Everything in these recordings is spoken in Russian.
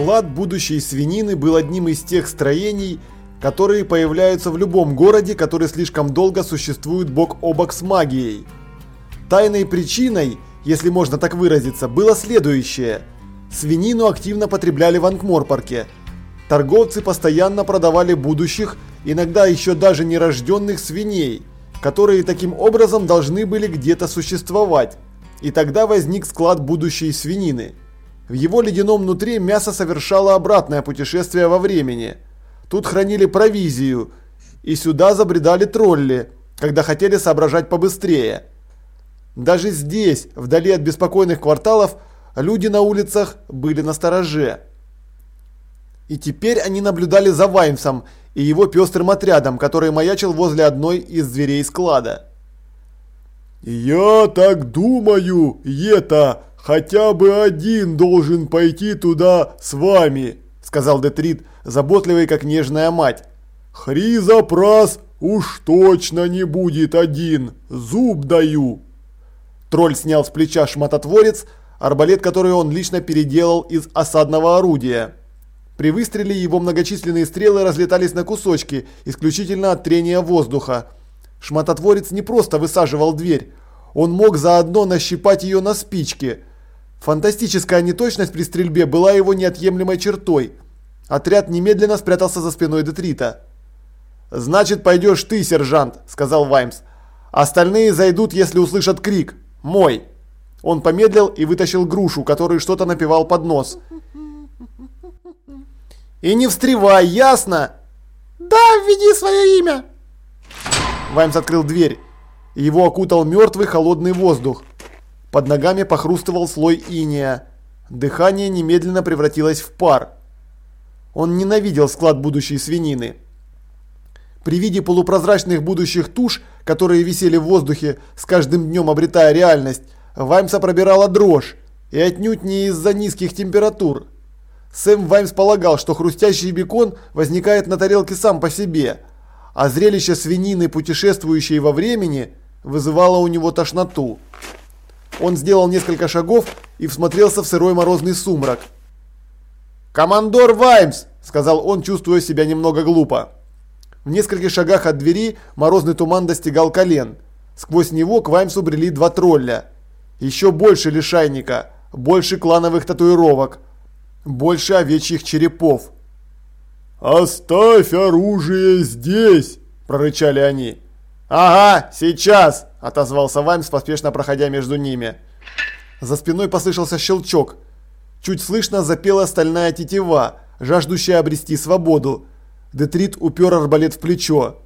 Склад будущей свинины был одним из тех строений, которые появляются в любом городе, который слишком долго существует бок о бок с магией. Тайной причиной, если можно так выразиться, было следующее. Свинину активно потребляли в Анкморпорке. Торговцы постоянно продавали будущих, иногда еще даже нерожденных свиней, которые таким образом должны были где-то существовать. И тогда возник склад будущей свинины. В его ледяном нутре мясо совершало обратное путешествие во времени. Тут хранили провизию, и сюда забредали тролли, когда хотели соображать побыстрее. Даже здесь, вдали от беспокойных кварталов, люди на улицах были настороже. И теперь они наблюдали за Ваймсом и его пестрым отрядом, который маячил возле одной из дверей склада. «Я так думаю, Ета, хотя бы один должен пойти туда с вами», сказал Детрит, заботливый как нежная мать. «Хризопрас уж точно не будет один, зуб даю». Тролль снял с плеча шмототворец, арбалет, который он лично переделал из осадного орудия. При выстреле его многочисленные стрелы разлетались на кусочки, исключительно от трения воздуха. Шмототворец не просто высаживал дверь, он мог заодно нащипать ее на спичке. Фантастическая неточность при стрельбе была его неотъемлемой чертой. Отряд немедленно спрятался за спиной Детрита. «Значит, пойдешь ты, сержант», – сказал Ваймс. «Остальные зайдут, если услышат крик. Мой». Он помедлил и вытащил грушу, который что-то напевал под нос. «И не встревай, ясно?» «Да, введи свое имя!» Ваймс открыл дверь. Его окутал мертвый холодный воздух. Под ногами похрустывал слой иния. Дыхание немедленно превратилось в пар. Он ненавидел склад будущей свинины. При виде полупрозрачных будущих туш, которые висели в воздухе, с каждым днем обретая реальность, Ваймса пробирала дрожь, и отнюдь не из-за низких температур. Сэм Ваймс полагал, что хрустящий бекон возникает на тарелке сам по себе, а зрелище свинины, путешествующей во времени, вызывало у него тошноту. Он сделал несколько шагов и всмотрелся в сырой морозный сумрак. «Командор Ваймс!» – сказал он, чувствуя себя немного глупо. В нескольких шагах от двери морозный туман достигал колен. Сквозь него к Ваймсу брели два тролля. Еще больше лишайника, больше клановых татуировок, больше овечьих черепов. «Оставь оружие здесь!» – прорычали они. «Ага, сейчас!» – отозвался Ваймс, поспешно проходя между ними. За спиной послышался щелчок. Чуть слышно запела стальная тетива, жаждущая обрести свободу. Детрит упер арбалет в плечо.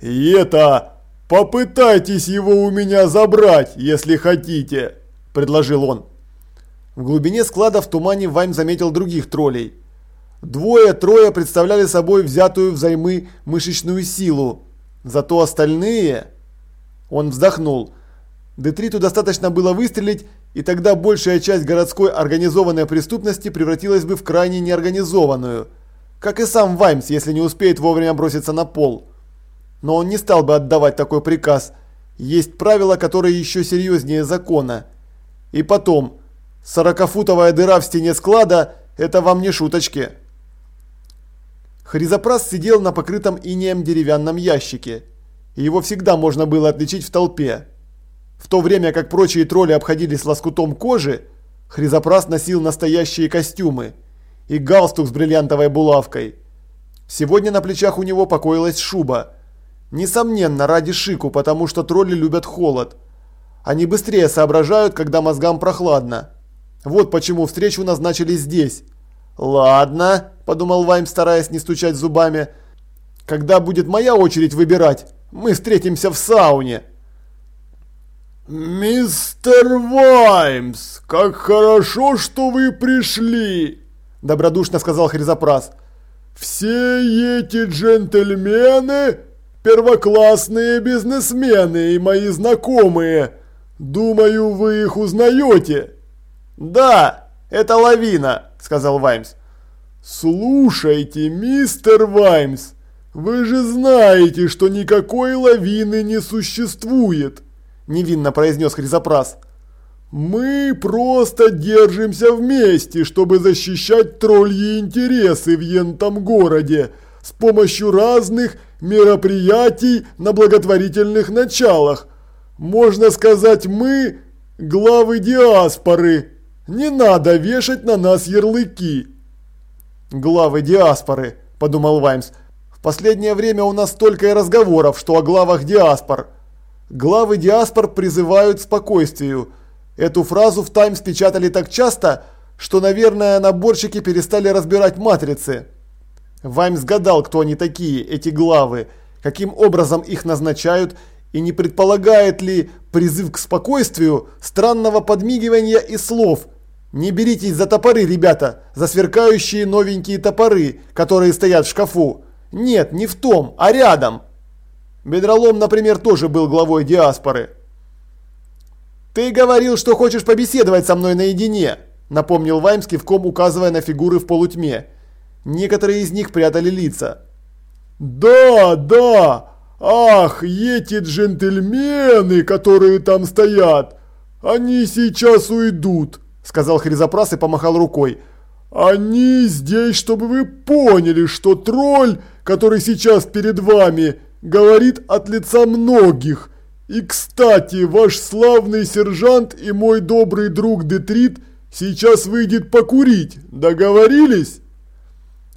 «И это... Попытайтесь его у меня забрать, если хотите!» – предложил он. В глубине склада в тумане Вайм заметил других троллей. Двое-трое представляли собой взятую взаймы мышечную силу. Зато остальные... Он вздохнул. Детриту достаточно было выстрелить, и тогда большая часть городской организованной преступности превратилась бы в крайне неорганизованную. Как и сам Ваймс, если не успеет вовремя броситься на пол. Но он не стал бы отдавать такой приказ. Есть правила, которые еще серьезнее закона. И потом, сорокафутовая дыра в стене склада – это вам не шуточки. Хризопрас сидел на покрытом инеем деревянном ящике. Его всегда можно было отличить в толпе. В то время как прочие тролли обходились лоскутом кожи, Хризопрас носил настоящие костюмы и галстук с бриллиантовой булавкой. Сегодня на плечах у него покоилась шуба. Несомненно, ради шику, потому что тролли любят холод. Они быстрее соображают, когда мозгам прохладно. Вот почему встречу назначили здесь. «Ладно», – подумал Вайм, стараясь не стучать зубами. «Когда будет моя очередь выбирать, мы встретимся в сауне». «Мистер Ваймс, как хорошо, что вы пришли!» – добродушно сказал Хризопрас. «Все эти джентльмены – первоклассные бизнесмены и мои знакомые. Думаю, вы их узнаете?» «Да, это лавина», – сказал Ваймс. «Слушайте, мистер Ваймс, вы же знаете, что никакой лавины не существует», – невинно произнес Хризопрас. Мы просто держимся вместе, чтобы защищать тролльи интересы в ентом городе с помощью разных мероприятий на благотворительных началах. Можно сказать, мы главы диаспоры. Не надо вешать на нас ярлыки. Главы диаспоры, подумал Ваймс. В последнее время у нас столько и разговоров, что о главах диаспор. Главы диаспор призывают спокойствию. Эту фразу в Таймс печатали так часто, что, наверное, наборщики перестали разбирать матрицы. Ваймс гадал, кто они такие, эти главы, каким образом их назначают и не предполагает ли призыв к спокойствию странного подмигивания и слов. Не беритесь за топоры, ребята, за сверкающие новенькие топоры, которые стоят в шкафу. Нет, не в том, а рядом. Бедролом, например, тоже был главой диаспоры. «Ты говорил, что хочешь побеседовать со мной наедине», напомнил Ваймс кивком, указывая на фигуры в полутьме. Некоторые из них прятали лица. «Да, да! Ах, эти джентльмены, которые там стоят! Они сейчас уйдут!» Сказал Хризопрас и помахал рукой. «Они здесь, чтобы вы поняли, что тролль, который сейчас перед вами, говорит от лица многих. И, кстати, ваш славный сержант и мой добрый друг Детрит сейчас выйдет покурить. Договорились?»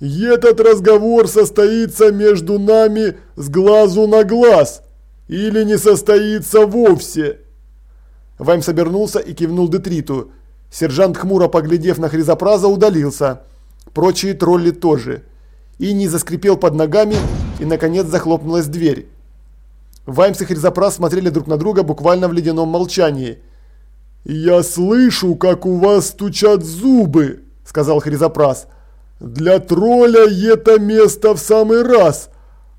И этот разговор состоится между нами с глазу на глаз. Или не состоится вовсе. Ваймс обернулся и кивнул Детриту. Сержант хмуро поглядев на Хризопраза удалился. Прочие тролли тоже. И не заскрипел под ногами и наконец захлопнулась дверь. Ваймс и Хризопраз смотрели друг на друга буквально в ледяном молчании. «Я слышу, как у вас стучат зубы», – сказал Хризопраз. «Для тролля это место в самый раз,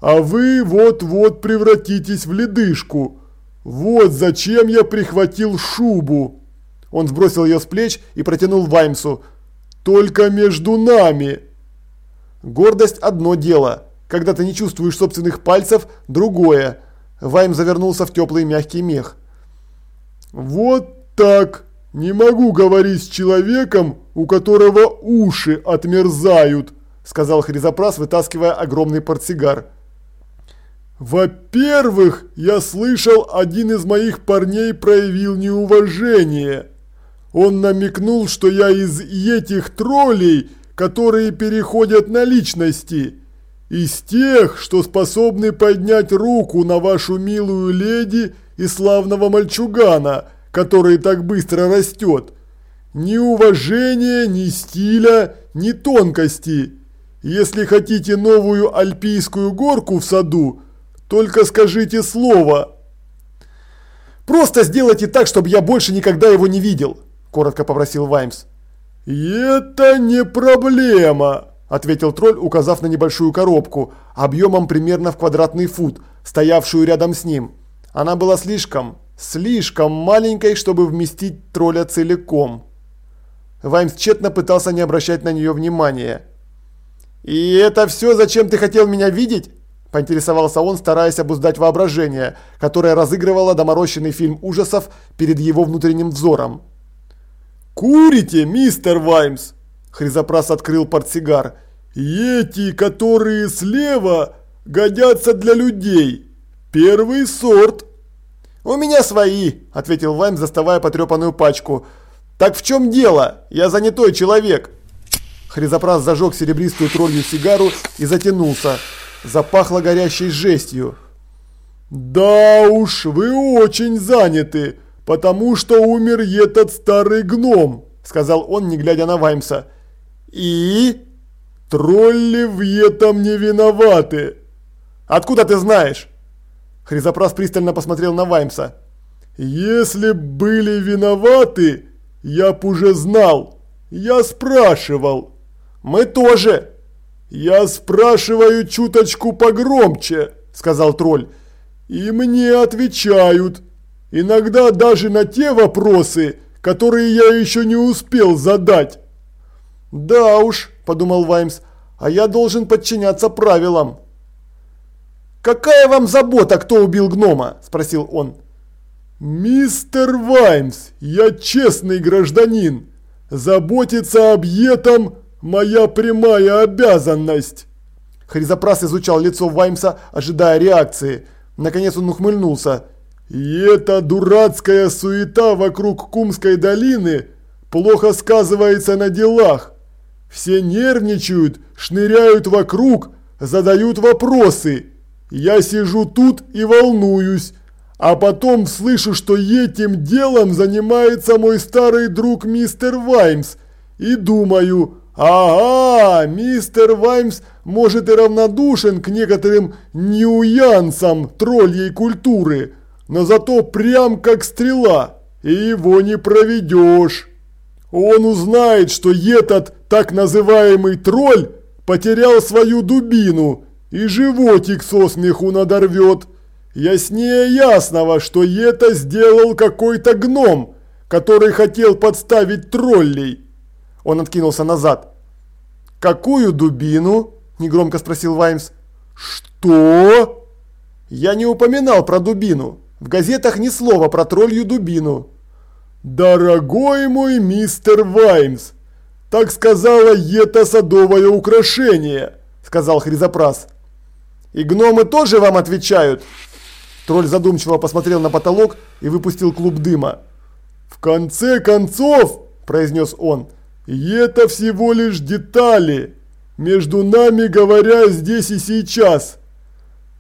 а вы вот-вот превратитесь в ледышку. Вот зачем я прихватил шубу». Он сбросил ее с плеч и протянул Ваймсу. «Только между нами!» Гордость – одно дело. Когда ты не чувствуешь собственных пальцев – другое. Вайм завернулся в теплый мягкий мех. «Вот так! Не могу говорить с человеком, у которого уши отмерзают!» – сказал Хризопрас, вытаскивая огромный портсигар. «Во-первых, я слышал, один из моих парней проявил неуважение. Он намекнул, что я из этих троллей, которые переходят на личности, из тех, что способны поднять руку на вашу милую леди и славного мальчугана, который так быстро растет. Ни уважения, ни стиля, ни тонкости. Если хотите новую альпийскую горку в саду, только скажите слово. Просто сделайте так, чтобы я больше никогда его не видел коротко попросил Ваймс. «Это не проблема», – ответил тролль, указав на небольшую коробку, объемом примерно в квадратный фут, стоявшую рядом с ним. Она была слишком, слишком маленькой, чтобы вместить тролля целиком. Ваймс тщетно пытался не обращать на нее внимания. «И это все, зачем ты хотел меня видеть?» – поинтересовался он, стараясь обуздать воображение, которое разыгрывало доморощенный фильм ужасов перед его внутренним взором. «Курите, мистер Ваймс?» Хризопрас открыл портсигар. «Эти, которые слева, годятся для людей. Первый сорт». «У меня свои», – ответил Ваймс, заставая потрепанную пачку. «Так в чем дело? Я занятой человек». Хризопрас зажег серебристую троллью сигару и затянулся. Запахло горящей жестью. «Да уж, вы очень заняты потому что умер этот старый гном», – сказал он, не глядя на Ваймса. «И?» «Тролли в этом не виноваты». «Откуда ты знаешь?» Хризопрас пристально посмотрел на Ваймса. «Если были виноваты, я б уже знал. Я спрашивал». «Мы тоже». «Я спрашиваю чуточку погромче», – сказал тролль. «И мне отвечают». Иногда даже на те вопросы, которые я еще не успел задать. Да уж, подумал Ваймс, а я должен подчиняться правилам. «Какая вам забота, кто убил гнома?» – спросил он. «Мистер Ваймс, я честный гражданин. Заботиться об этом – моя прямая обязанность». Хризопрас изучал лицо Ваймса, ожидая реакции. Наконец он ухмыльнулся. «И эта дурацкая суета вокруг Кумской долины плохо сказывается на делах. Все нервничают, шныряют вокруг, задают вопросы. Я сижу тут и волнуюсь. А потом слышу, что этим делом занимается мой старый друг мистер Ваймс. И думаю, ага, мистер Ваймс может и равнодушен к некоторым нюансам тролльей культуры, но зато прям как стрела, и его не проведешь. Он узнает, что этот так называемый тролль потерял свою дубину и животик со смеху надорвет. Яснее ясного, что это сделал какой-то гном, который хотел подставить троллей. Он откинулся назад. «Какую дубину?» – негромко спросил Ваймс. «Что?» «Я не упоминал про дубину. В газетах ни слова про троллью дубину». «Дорогой мой мистер Ваймс, так сказала это садовое украшение», – сказал Хризопрас. «И гномы тоже вам отвечают?» Тролль задумчиво посмотрел на потолок и выпустил клуб дыма. «В конце концов», – произнес он, – «это всего лишь детали, между нами говоря здесь и сейчас.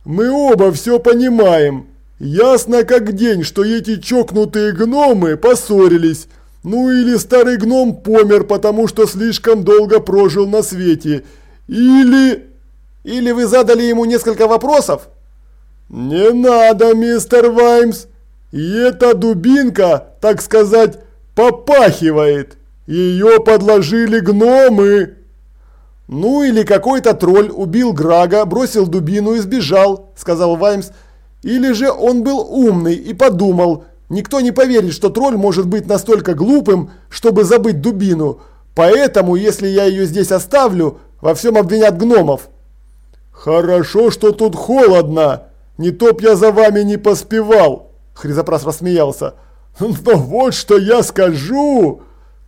Мы оба все понимаем. Ясно как день, что эти чокнутые гномы поссорились, ну или старый гном помер, потому что слишком долго прожил на свете, или...» «Или вы задали ему несколько вопросов?» «Не надо, мистер Ваймс! И эта дубинка, так сказать, попахивает! Ее подложили гномы!» «Ну или какой-то тролль убил Грага, бросил дубину и сбежал», – сказал Ваймс. «Или же он был умный и подумал, никто не поверит, что тролль может быть настолько глупым, чтобы забыть дубину. Поэтому, если я ее здесь оставлю, во всем обвинят гномов». «Хорошо, что тут холодно. Не то б я за вами не поспевал!» Хризопрас рассмеялся. «Но вот что я скажу!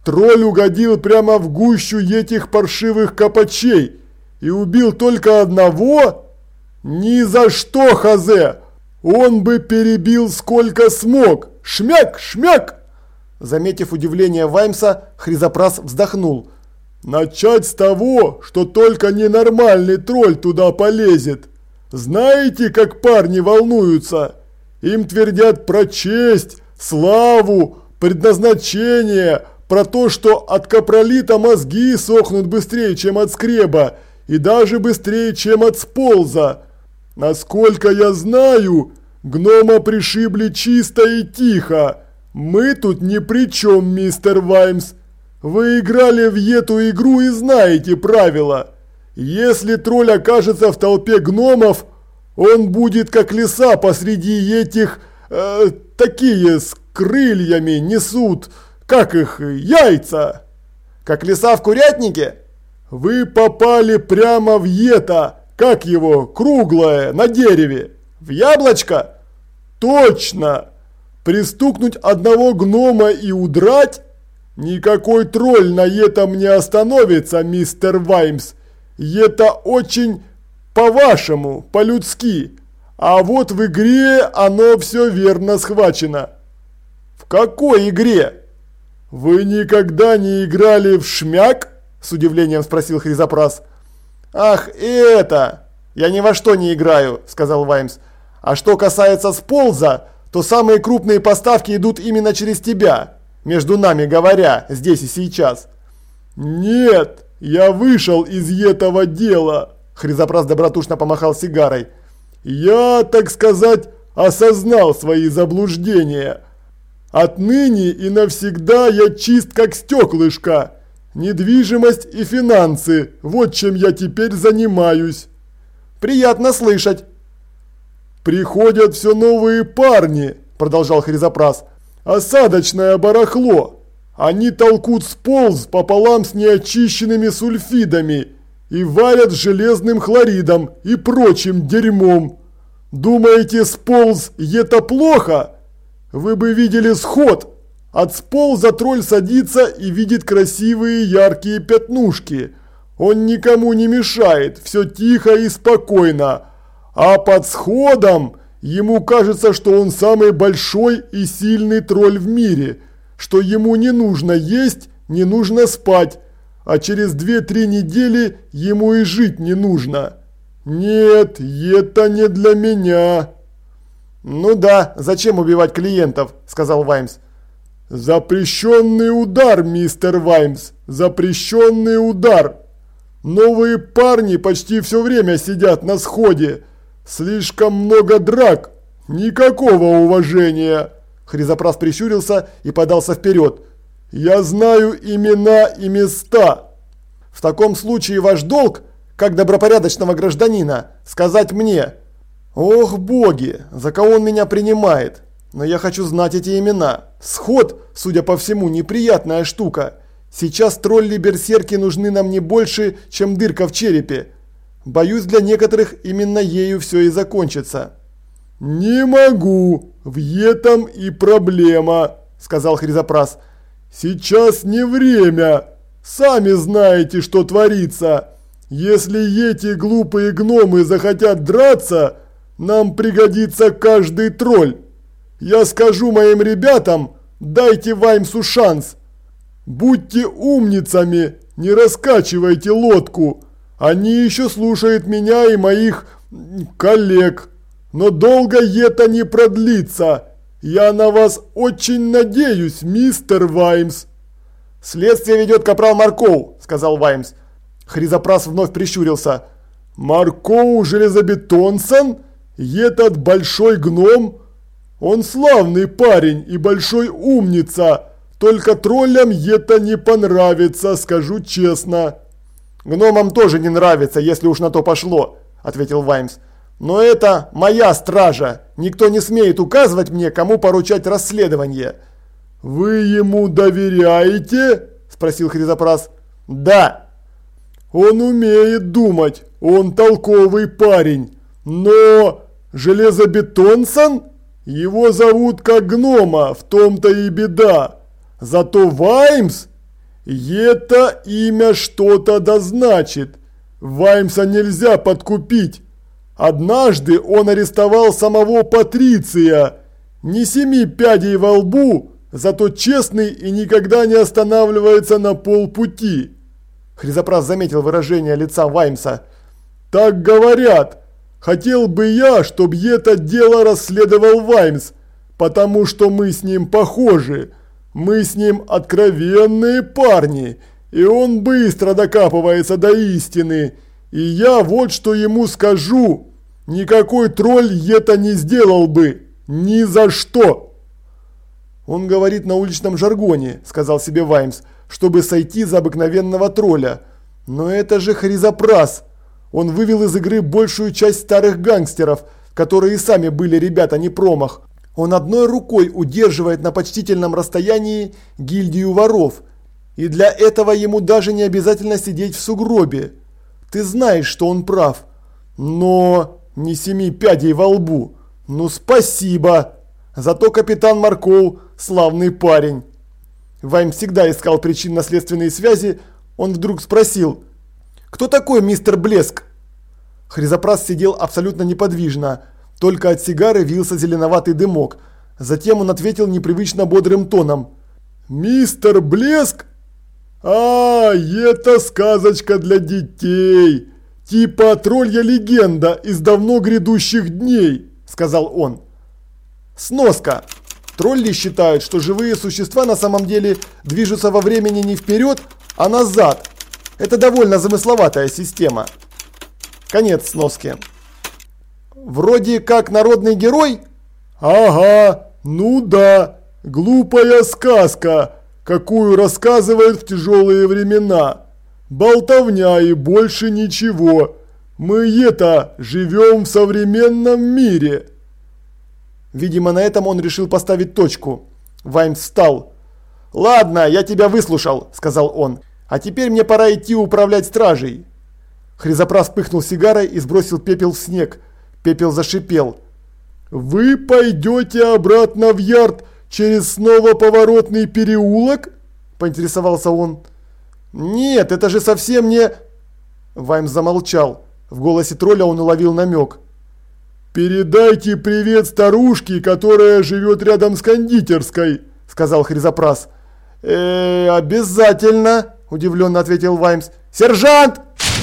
Тролль угодил прямо в гущу этих паршивых копачей и убил только одного? Ни за что, Хазе! Он бы перебил сколько смог! Шмяк, шмяк!» Заметив удивление Ваймса, Хризопрас вздохнул. Начать с того, что только ненормальный тролль туда полезет. Знаете, как парни волнуются? Им твердят про честь, славу, предназначение, про то, что от капролита мозги сохнут быстрее, чем от скреба, и даже быстрее, чем от сполза. Насколько я знаю, гнома пришибли чисто и тихо. Мы тут ни при чем, мистер Ваймс. Вы играли в эту игру и знаете правила. Если тролль окажется в толпе гномов, он будет как лиса посреди этих... Э, такие с крыльями несут, как их, яйца. Как лиса в курятнике? Вы попали прямо в это, как его, круглое, на дереве. В яблочко? Точно. Пристукнуть одного гнома и удрать? Никакой тролль на этом не остановится, мистер Ваймс. Это очень по-вашему, по-людски. А вот в игре оно все верно схвачено. В какой игре? Вы никогда не играли в шмяк? С удивлением спросил Хризопрас. Ах, это! Я ни во что не играю, сказал Ваймс. А что касается сполза, то самые крупные поставки идут именно через тебя между нами говоря, здесь и сейчас. Нет, я вышел из этого дела. Хризопрас добротушно помахал сигарой. Я, так сказать, осознал свои заблуждения. Отныне и навсегда я чист как стеклышко. Недвижимость и финансы – вот чем я теперь занимаюсь. Приятно слышать. Приходят все новые парни, продолжал Хризопрас осадочное барахло. Они толкут сполз пополам с неочищенными сульфидами и варят железным хлоридом и прочим дерьмом. Думаете, сполз это плохо? вы бы видели сход. От сполза тролль садится и видит красивые яркие пятнушки. Он никому не мешает, все тихо и спокойно. А под сходом ему кажется, что он самый большой и сильный тролль в мире, что ему не нужно есть, не нужно спать, а через 2-3 недели ему и жить не нужно. Нет, это не для меня. Ну да, зачем убивать клиентов, сказал Ваймс. Запрещенный удар, мистер Ваймс, запрещенный удар. Новые парни почти все время сидят на сходе. Слишком много драк, никакого уважения. Хризопрас прищурился и подался вперед. Я знаю имена и места. В таком случае ваш долг, как добропорядочного гражданина, сказать мне. Ох, боги, за кого он меня принимает? Но я хочу знать эти имена. Сход, судя по всему, неприятная штука. Сейчас тролли-берсерки нужны нам не больше, чем дырка в черепе. Боюсь, для некоторых именно ею все и закончится. «Не могу, в этом и проблема», – сказал Хризопрас. Сейчас не время. Сами знаете, что творится. Если эти глупые гномы захотят драться, нам пригодится каждый тролль. Я скажу моим ребятам, дайте Ваймсу шанс. Будьте умницами, не раскачивайте лодку. Они еще слушают меня и моих коллег. Но долго это не продлится. «Я на вас очень надеюсь, мистер Ваймс!» «Следствие ведет капрал Маркоу», – сказал Ваймс. Хризопрас вновь прищурился. «Маркоу Железобетонсон? Этот большой гном? Он славный парень и большой умница, только троллям это не понравится, скажу честно». «Гномам тоже не нравится, если уж на то пошло», – ответил Ваймс. Но это моя стража. Никто не смеет указывать мне, кому поручать расследование. Вы ему доверяете? Спросил Хризопрас. Да. Он умеет думать. Он толковый парень. Но Железобетонсон? Его зовут как гнома, в том-то и беда. Зато Ваймс? Это имя что-то дозначит. Ваймса нельзя подкупить. Однажды он арестовал самого Патриция. Не семи пядей во лбу, зато честный и никогда не останавливается на полпути. Хризопрас заметил выражение лица Ваймса. Так говорят. Хотел бы я, чтобы это дело расследовал Ваймс, потому что мы с ним похожи. Мы с ним откровенные парни, и он быстро докапывается до истины. И я вот что ему скажу. Никакой тролль это не сделал бы. Ни за что. Он говорит на уличном жаргоне, сказал себе Ваймс, чтобы сойти за обыкновенного тролля. Но это же Хризопрас. Он вывел из игры большую часть старых гангстеров, которые и сами были ребята не промах. Он одной рукой удерживает на почтительном расстоянии гильдию воров. И для этого ему даже не обязательно сидеть в сугробе. Ты знаешь, что он прав. Но не семи пядей во лбу. Ну спасибо. Зато капитан Марков славный парень. Вайм всегда искал причинно-следственные связи. Он вдруг спросил. Кто такой мистер Блеск? Хризопрас сидел абсолютно неподвижно. Только от сигары вился зеленоватый дымок. Затем он ответил непривычно бодрым тоном. «Мистер Блеск «А, это сказочка для детей! Типа троллья легенда из давно грядущих дней!» – сказал он. Сноска. Тролли считают, что живые существа на самом деле движутся во времени не вперед, а назад. Это довольно замысловатая система. Конец сноски. Вроде как народный герой? Ага, ну да, глупая сказка какую рассказывают в тяжелые времена. Болтовня и больше ничего. Мы это живем в современном мире. Видимо, на этом он решил поставить точку. Ваймс встал. «Ладно, я тебя выслушал», – сказал он. «А теперь мне пора идти управлять стражей». Хризопрас пыхнул сигарой и сбросил пепел в снег. Пепел зашипел. вы пойдете обратно в ярд через снова поворотный переулок?» – поинтересовался он. «Нет, это же совсем не...» Ваймс замолчал. В голосе тролля он уловил намек. «Передайте привет старушке, которая живет рядом с кондитерской», – сказал Хризопрас. «Э, обязательно», – удивленно ответил Ваймс. «Сержант!»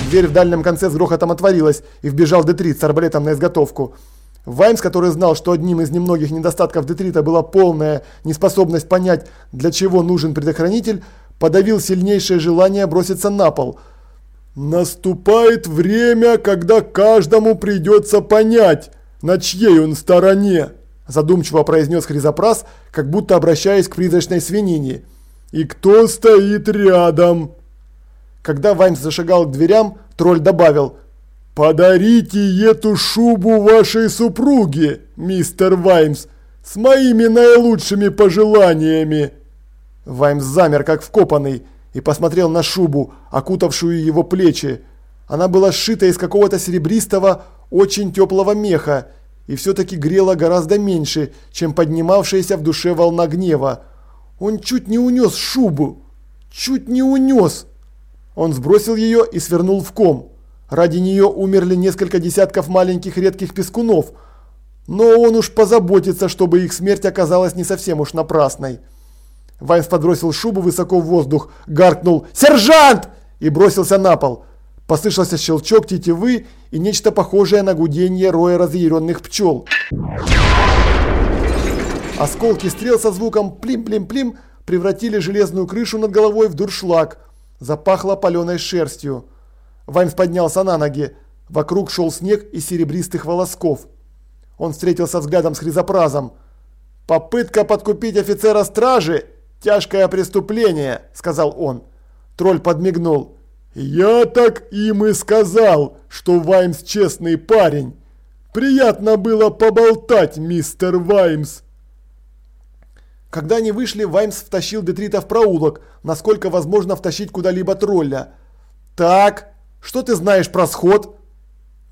Дверь в дальнем конце с грохотом отворилась, и вбежал Детрит с арбалетом на изготовку. Ваймс, который знал, что одним из немногих недостатков Детрита была полная неспособность понять, для чего нужен предохранитель, подавил сильнейшее желание броситься на пол. «Наступает время, когда каждому придется понять, на чьей он стороне», задумчиво произнес Хризопрас, как будто обращаясь к призрачной свинине. «И кто стоит рядом?» Когда Ваймс зашагал к дверям, тролль добавил «Подарите эту шубу вашей супруге, мистер Ваймс, с моими наилучшими пожеланиями!» Ваймс замер, как вкопанный, и посмотрел на шубу, окутавшую его плечи. Она была сшита из какого-то серебристого, очень теплого меха, и все-таки грела гораздо меньше, чем поднимавшаяся в душе волна гнева. Он чуть не унес шубу. Чуть не унес. Он сбросил ее и свернул в ком. Ради нее умерли несколько десятков маленьких редких пескунов, но он уж позаботится, чтобы их смерть оказалась не совсем уж напрасной. Вайнс подбросил шубу высоко в воздух, гаркнул «Сержант!» и бросился на пол. Послышался щелчок тетивы и нечто похожее на гудение роя разъяренных пчел. Осколки стрел со звуком плим-плим-плим превратили железную крышу над головой в дуршлаг. Запахло паленой шерстью. Ваймс поднялся на ноги. Вокруг шел снег из серебристых волосков. Он встретился взглядом с Хризопразом. «Попытка подкупить офицера стражи – тяжкое преступление», – сказал он. Тролль подмигнул. «Я так им и сказал, что Ваймс честный парень. Приятно было поболтать, мистер Ваймс». Когда они вышли, Ваймс втащил Детрита в проулок, насколько возможно втащить куда-либо тролля. «Так, что ты знаешь про сход?»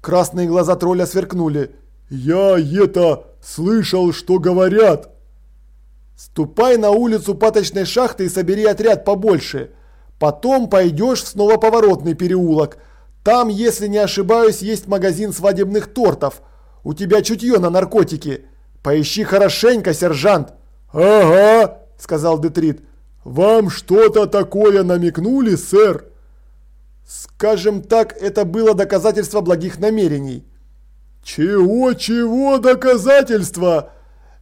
Красные глаза тролля сверкнули. «Я это слышал, что говорят!» «Ступай на улицу паточной шахты и собери отряд побольше. Потом пойдешь снова поворотный переулок. Там, если не ошибаюсь, есть магазин свадебных тортов. У тебя чутье на наркотики. Поищи хорошенько, сержант!» «Ага!» – сказал Детрит. «Вам что-то такое намекнули, сэр?» Скажем так, это было доказательство благих намерений. Чего-чего доказательства?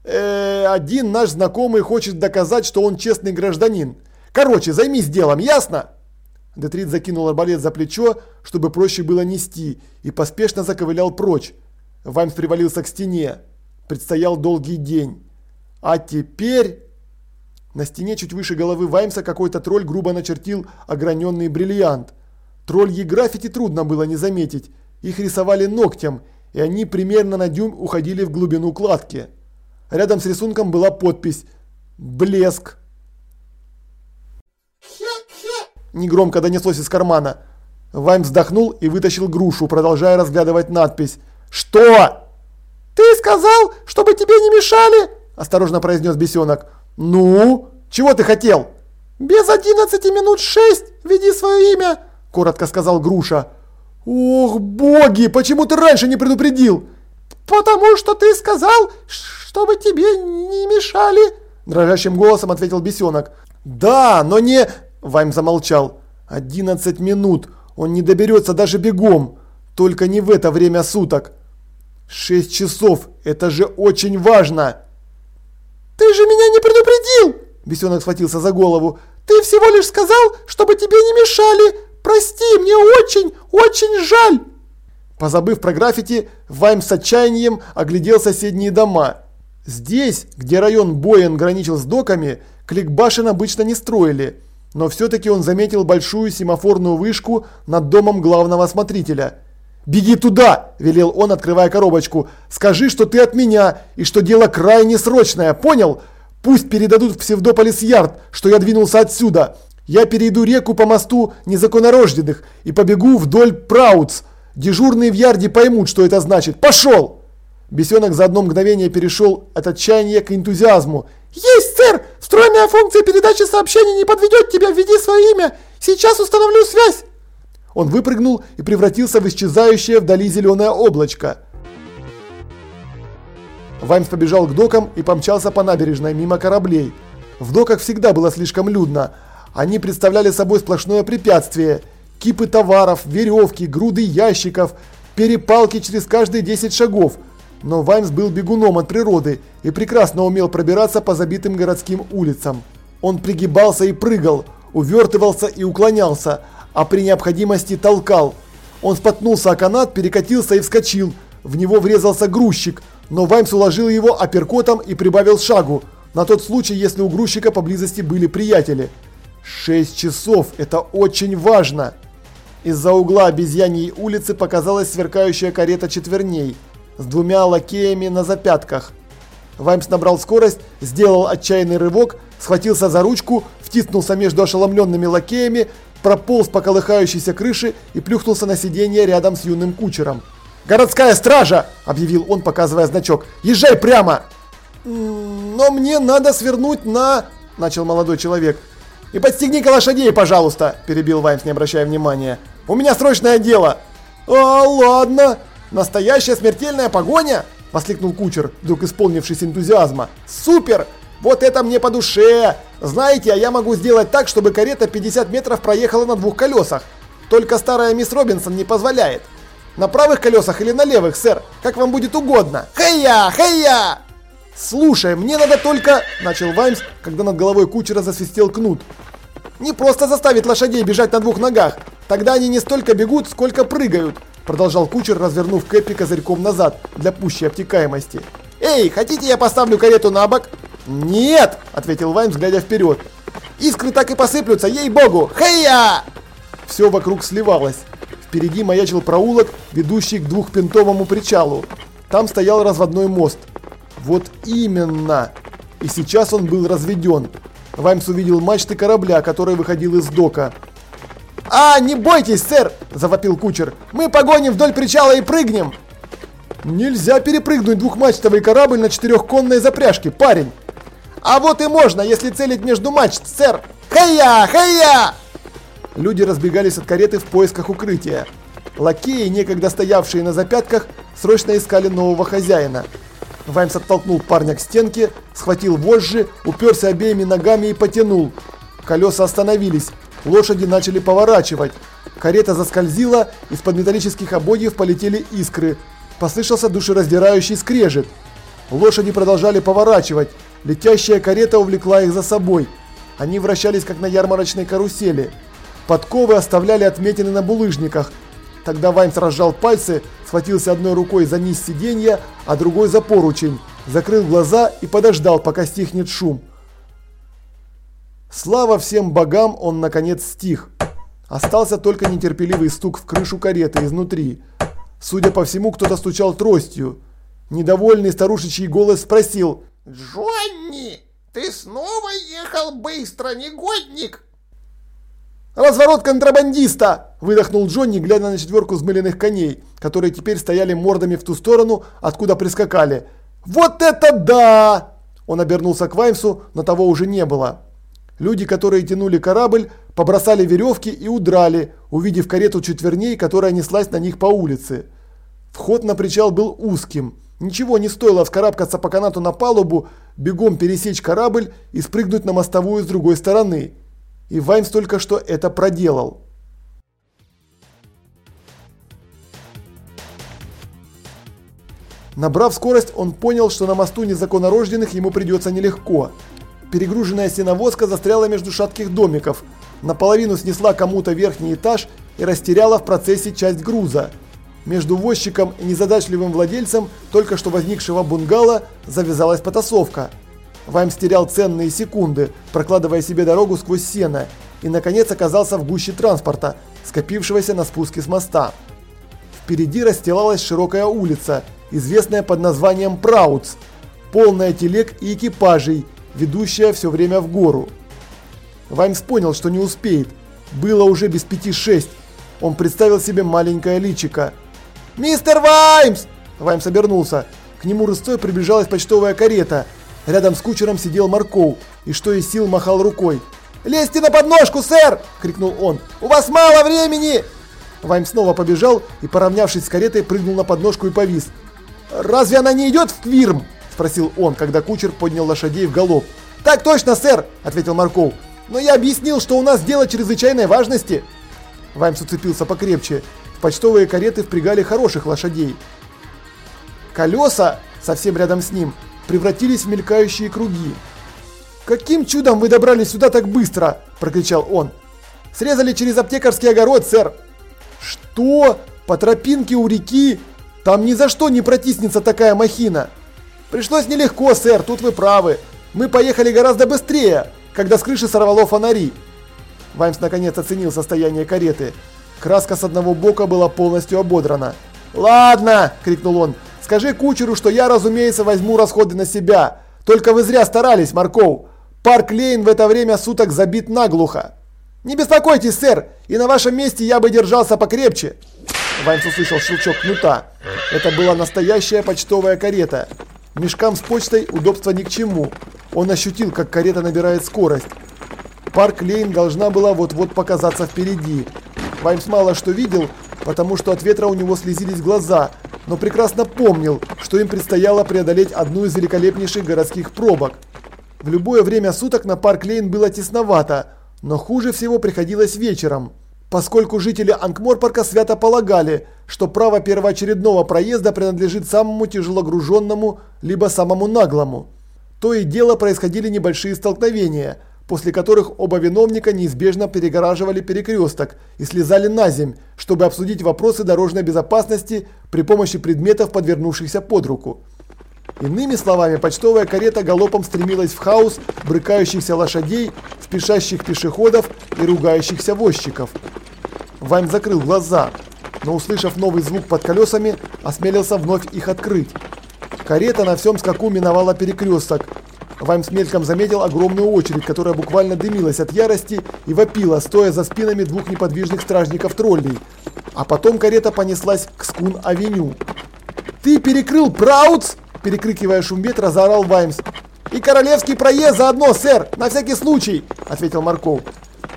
Э, один наш знакомый хочет доказать, что он честный гражданин. Короче, займись делом, ясно? Детрит закинул арбалет за плечо, чтобы проще было нести, и поспешно заковылял прочь. Ваймс привалился к стене. Предстоял долгий день. А теперь... На стене чуть выше головы Ваймса какой-то тролль грубо начертил ограненный бриллиант. Тролльи граффити трудно было не заметить. Их рисовали ногтем, и они примерно на дюйм уходили в глубину кладки. Рядом с рисунком была подпись «Блеск». Негромко донеслось из кармана. Вайм вздохнул и вытащил грушу, продолжая разглядывать надпись. «Что?» «Ты сказал, чтобы тебе не мешали?» – осторожно произнес бесенок. «Ну? Чего ты хотел?» «Без одиннадцати минут шесть веди свое имя!» – коротко сказал Груша. «Ох, боги, почему ты раньше не предупредил?» «Потому что ты сказал, чтобы тебе не мешали!» Дрожащим голосом ответил бесенок. «Да, но не...» Вайм замолчал. «Одиннадцать минут. Он не доберется даже бегом. Только не в это время суток. Шесть часов. Это же очень важно!» «Ты же меня не предупредил!» Бесенок схватился за голову. «Ты всего лишь сказал, чтобы тебе не мешали! Прости, мне очень, очень жаль!» Позабыв про граффити, Вайм с отчаянием оглядел соседние дома. Здесь, где район Боен граничил с доками, кликбашен обычно не строили, но все-таки он заметил большую семафорную вышку над домом главного смотрителя. «Беги туда!» – велел он, открывая коробочку. «Скажи, что ты от меня и что дело крайне срочное, понял? Пусть передадут в Псевдополис-Ярд, что я двинулся отсюда. Я перейду реку по мосту незаконнорожденных и побегу вдоль Праутс. Дежурные в ярде поймут, что это значит. Пошел!» Бесенок за одно мгновение перешел от отчаяния к энтузиазму. «Есть, сэр! Встроенная функция передачи сообщений не подведет тебя, введи свое имя! Сейчас установлю связь!» Он выпрыгнул и превратился в исчезающее вдали зеленое облачко. Ваймс побежал к докам и помчался по набережной мимо кораблей. В доках всегда было слишком людно. Они представляли собой сплошное препятствие. Кипы товаров, веревки, груды ящиков, перепалки через каждые 10 шагов. Но Ваймс был бегуном от природы и прекрасно умел пробираться по забитым городским улицам. Он пригибался и прыгал, увертывался и уклонялся, а при необходимости толкал. Он споткнулся о канат, перекатился и вскочил. В него врезался грузчик, но Ваймс уложил его апперкотом и прибавил шагу, на тот случай, если у грузчика поблизости были приятели. Шесть часов – это очень важно. Из-за угла обезьяньей улицы показалась сверкающая карета четверней с двумя лакеями на запятках. Ваймс набрал скорость, сделал отчаянный рывок, схватился за ручку, втиснулся между ошеломленными лакеями, прополз по колыхающейся крыше и плюхнулся на сиденье рядом с юным кучером. «Городская стража!» – объявил он, показывая значок. «Езжай прямо!» «Но мне надо свернуть на...» – начал молодой человек. «И подстегни-ка лошадей, пожалуйста!» – перебил Ваймс, не обращая внимания. «У меня срочное дело!» «А, ладно! Настоящая смертельная погоня!» – воскликнул кучер, вдруг исполнившись энтузиазма. «Супер! Вот это мне по душе! Знаете, а я могу сделать так, чтобы карета 50 метров проехала на двух колесах. Только старая мисс Робинсон не позволяет. На правых колесах или на левых, сэр? Как вам будет угодно. Хей-я! Слушай, мне надо только... Начал Ваймс, когда над головой кучера засвистел кнут. Не просто заставить лошадей бежать на двух ногах. Тогда они не столько бегут, сколько прыгают. Продолжал кучер, развернув Кэппи козырьком назад, для пущей обтекаемости. «Эй, хотите я поставлю карету на бок?» «Нет!» – ответил Ваймс, глядя вперед. «Искры так и посыплются, ей-богу! Хей-я!» Все вокруг сливалось. Впереди маячил проулок, ведущий к двухпинтовому причалу. Там стоял разводной мост. Вот именно! И сейчас он был разведен. Ваймс увидел мачты корабля, который выходил из дока. «А, не бойтесь, сэр!» – завопил кучер. «Мы погоним вдоль причала и прыгнем!» «Нельзя перепрыгнуть двухмачтовый корабль на четырехконной запряжке, парень!» «А вот и можно, если целить между мачт, сэр! Хая! Хая!» Люди разбегались от кареты в поисках укрытия. Лакеи, некогда стоявшие на запятках, срочно искали нового хозяина. Ваймс оттолкнул парня к стенке, схватил вожжи, уперся обеими ногами и потянул. Колеса остановились, лошади начали поворачивать. Карета заскользила, из-под металлических ободьев полетели искры. Послышался душераздирающий скрежет. Лошади продолжали поворачивать. Летящая карета увлекла их за собой. Они вращались как на ярмарочной карусели. Подковы оставляли отметины на булыжниках. Тогда Ваймс разжал пальцы, схватился одной рукой за низ сиденья, а другой за поручень, закрыл глаза и подождал, пока стихнет шум. Слава всем богам, он наконец стих. Остался только нетерпеливый стук в крышу кареты изнутри. Судя по всему, кто-то стучал тростью. Недовольный старушечий голос спросил «Джонни, ты снова ехал быстро, негодник?» «Разворот контрабандиста!» – выдохнул Джонни, глядя на четверку взмыленных коней, которые теперь стояли мордами в ту сторону, откуда прискакали. «Вот это да!» Он обернулся к Ваймсу, но того уже не было. Люди, которые тянули корабль, побросали веревки и удрали, увидев карету четверней, которая неслась на них по улице. Вход на причал был узким. Ничего не стоило вскарабкаться по канату на палубу, бегом пересечь корабль и спрыгнуть на мостовую с другой стороны. И Ваймс только что это проделал. Набрав скорость, он понял, что на мосту незаконнорожденных ему придется нелегко. Перегруженная сеновозка застряла между шатких домиков, наполовину снесла кому-то верхний этаж и растеряла в процессе часть груза. Между возчиком и незадачливым владельцем только что возникшего бунгало завязалась потасовка – Ваймс терял ценные секунды, прокладывая себе дорогу сквозь сено, и наконец оказался в гуще транспорта, скопившегося на спуске с моста. Впереди расстилалась широкая улица, известная под названием Праутс, полная телег и экипажей, ведущая все время в гору. Ваймс понял, что не успеет. Было уже без пяти шесть. Он представил себе маленькое личико. «Мистер Ваймс!» Ваймс обернулся. К нему рысцой приближалась почтовая карета. Рядом с кучером сидел Марков и что из сил махал рукой. «Лезьте на подножку, сэр!» – крикнул он. «У вас мало времени!» Вайм снова побежал и, поравнявшись с каретой, прыгнул на подножку и повис. «Разве она не идет в Квирм?» – спросил он, когда кучер поднял лошадей в галоп. «Так точно, сэр!» – ответил Марков. «Но я объяснил, что у нас дело чрезвычайной важности!» Ваймс уцепился покрепче. Почтовые кареты впрягали хороших лошадей. Колеса, совсем рядом с ним, превратились в мелькающие круги. «Каким чудом вы добрались сюда так быстро?» – прокричал он. «Срезали через аптекарский огород, сэр!» «Что? По тропинке у реки? Там ни за что не протиснется такая махина!» «Пришлось нелегко, сэр, тут вы правы. Мы поехали гораздо быстрее, когда с крыши сорвало фонари». Ваймс наконец оценил состояние кареты. Краска с одного бока была полностью ободрана. «Ладно!» – крикнул он. «Скажи кучеру, что я, разумеется, возьму расходы на себя. Только вы зря старались, Марков. Парк Лейн в это время суток забит наглухо». «Не беспокойтесь, сэр, и на вашем месте я бы держался покрепче!» Ваймс услышал щелчок кнута. Это была настоящая почтовая карета. Мешкам с почтой удобства ни к чему. Он ощутил, как карета набирает скорость. Парк Лейн должна была вот-вот показаться впереди. Ваймс мало что видел, потому что от ветра у него слезились глаза, но прекрасно помнил, что им предстояло преодолеть одну из великолепнейших городских пробок. В любое время суток на Парк Лейн было тесновато, но хуже всего приходилось вечером, поскольку жители Анкморпарка свято полагали, что право первоочередного проезда принадлежит самому тяжелогруженному, либо самому наглому. То и дело происходили небольшие столкновения – после которых оба виновника неизбежно перегораживали перекресток и слезали на земь, чтобы обсудить вопросы дорожной безопасности при помощи предметов, подвернувшихся под руку. Иными словами, почтовая карета галопом стремилась в хаос брыкающихся лошадей, спешащих пешеходов и ругающихся возчиков. Вайм закрыл глаза, но услышав новый звук под колесами, осмелился вновь их открыть. Карета на всем скаку миновала перекресток, Вайм с мельком заметил огромную очередь, которая буквально дымилась от ярости и вопила, стоя за спинами двух неподвижных стражников троллей. А потом карета понеслась к Скун-авеню. «Ты перекрыл Праутс!» – перекрикивая шум ветра, заорал Ваймс. «И королевский проезд заодно, сэр, на всякий случай!» – ответил Марков.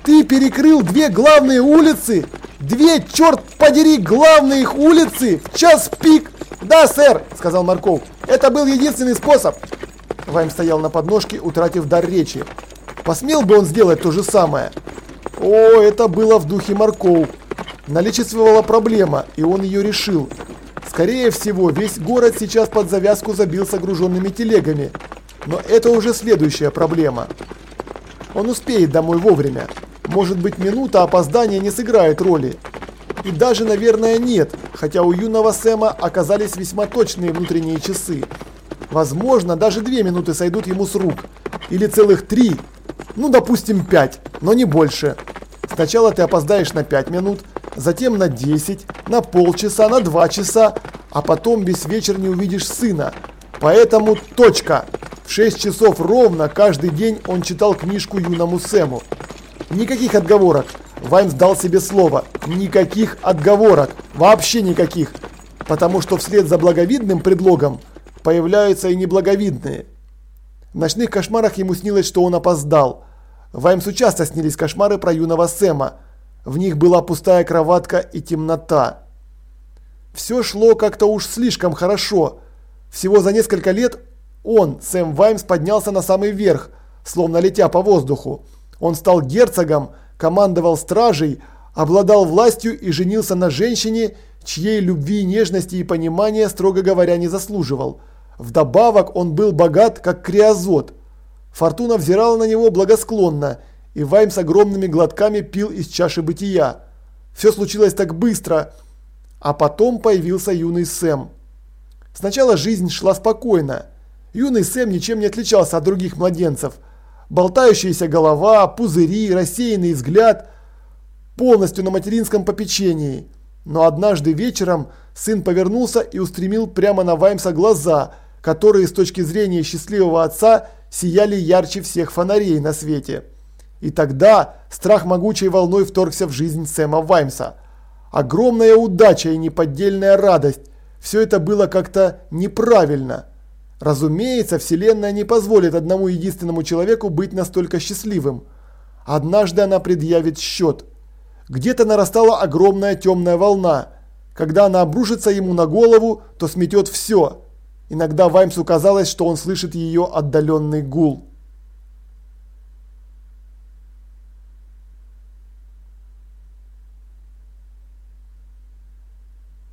«Ты перекрыл две главные улицы! Две, черт подери, главные их улицы! В час пик!» «Да, сэр!» – сказал Марков. «Это был единственный способ!» Вайм стоял на подножке, утратив дар речи. Посмел бы он сделать то же самое? О, это было в духе Марков. Наличествовала проблема, и он ее решил. Скорее всего, весь город сейчас под завязку забился груженными телегами. Но это уже следующая проблема. Он успеет домой вовремя. Может быть, минута опоздания не сыграет роли. И даже, наверное, нет, хотя у юного Сэма оказались весьма точные внутренние часы. Возможно, даже две минуты сойдут ему с рук. Или целых три. Ну, допустим, пять, но не больше. Сначала ты опоздаешь на 5 минут, затем на 10, на полчаса, на 2 часа, а потом весь вечер не увидишь сына. Поэтому точка. В 6 часов ровно каждый день он читал книжку юному Сэму. Никаких отговорок. Ваймс дал себе слово. Никаких отговорок. Вообще никаких. Потому что вслед за благовидным предлогом появляются и неблаговидные. В ночных кошмарах ему снилось, что он опоздал. Ваймсу часто снились кошмары про юного Сэма. В них была пустая кроватка и темнота. Все шло как-то уж слишком хорошо. Всего за несколько лет он, Сэм Ваймс, поднялся на самый верх, словно летя по воздуху. Он стал герцогом, командовал стражей, обладал властью и женился на женщине, чьей любви, нежности и понимания, строго говоря, не заслуживал. Вдобавок он был богат, как криозот. Фортуна взирала на него благосклонно, и Вайм с огромными глотками пил из чаши бытия. Все случилось так быстро, а потом появился юный Сэм. Сначала жизнь шла спокойно. Юный Сэм ничем не отличался от других младенцев. Болтающаяся голова, пузыри, рассеянный взгляд, полностью на материнском попечении. Но однажды вечером сын повернулся и устремил прямо на Ваймса глаза – которые с точки зрения счастливого отца сияли ярче всех фонарей на свете. И тогда страх могучей волной вторгся в жизнь Сэма Ваймса. Огромная удача и неподдельная радость. Все это было как-то неправильно. Разумеется, Вселенная не позволит одному единственному человеку быть настолько счастливым. Однажды она предъявит счет. Где-то нарастала огромная темная волна. Когда она обрушится ему на голову, то сметет все. Иногда Ваймсу казалось, что он слышит ее отдаленный гул.